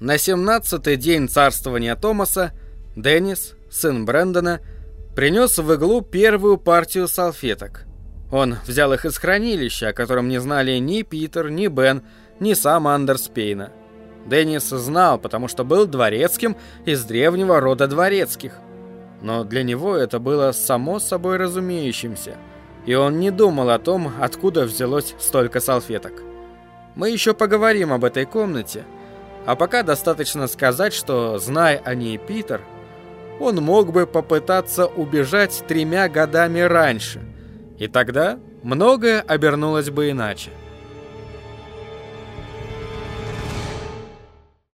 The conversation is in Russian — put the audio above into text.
На 17-й день царствования Томаса Деннис, сын Брэндона, принес в иглу первую партию салфеток. Он взял их из хранилища, о котором не знали ни Питер, ни Бен, ни сам Андерс Пейна. Деннис знал, потому что был дворецким из древнего рода дворецких. Но для него это было само собой разумеющимся, и он не думал о том, откуда взялось столько салфеток. Мы еще поговорим об этой комнате, а пока достаточно сказать, что, зная о ней Питер, он мог бы попытаться убежать тремя годами раньше, и тогда многое обернулось бы иначе.